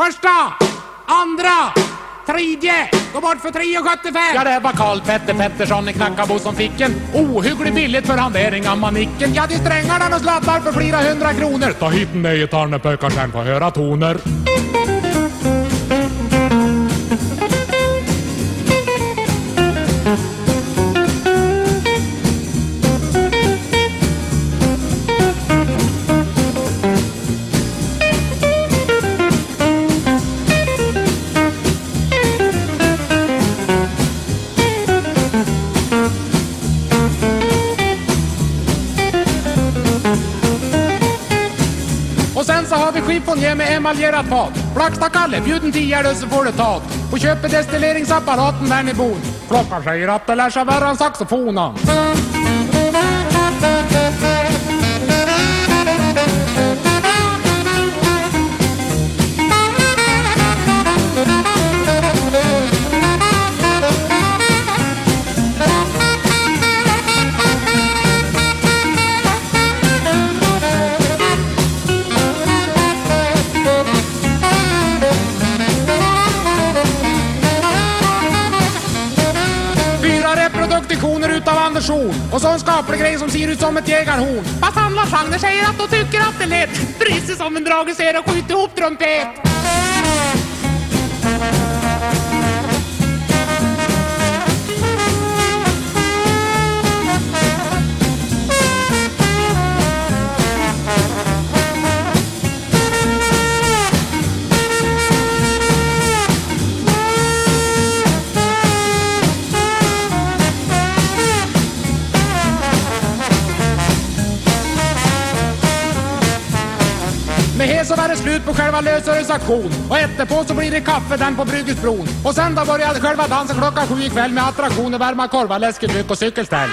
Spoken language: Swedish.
Första, andra, tredje, gå bort för 3,75. Ja, det var Karl Petter Pettersson i Knackabo som fick en ohyggligt billigt för han är en gammal nicken. Ja, de strängarna och sladdar för flera hundra kronor. Ta hit den där gitarren pojkar sen få höra toner. Och sen så har vi chiffonjé med emaljerat fat. Blackstad-Kalle, bjud en tiare så får du tat. Och köper destilleringsapparaten där ni bor. Klockan säger att det lär sig värre än saxofonen. Reproduktioner utav Anders Horn. Och så en skaplig grej som ser ut som ett jägarhorn. Fast han Lars Agner säger att de tycker att det är lätt. Bryr sig som en drage ser och skjuter ihop trumpet. Med hes så var det slut på själva lösörets aktion Och efterpå så blir det kaffe den på Bryggesbron Och sen då började själva dansen klockan sju ikväll Med attraktioner, varma korvar, läskedryck och cykelställ.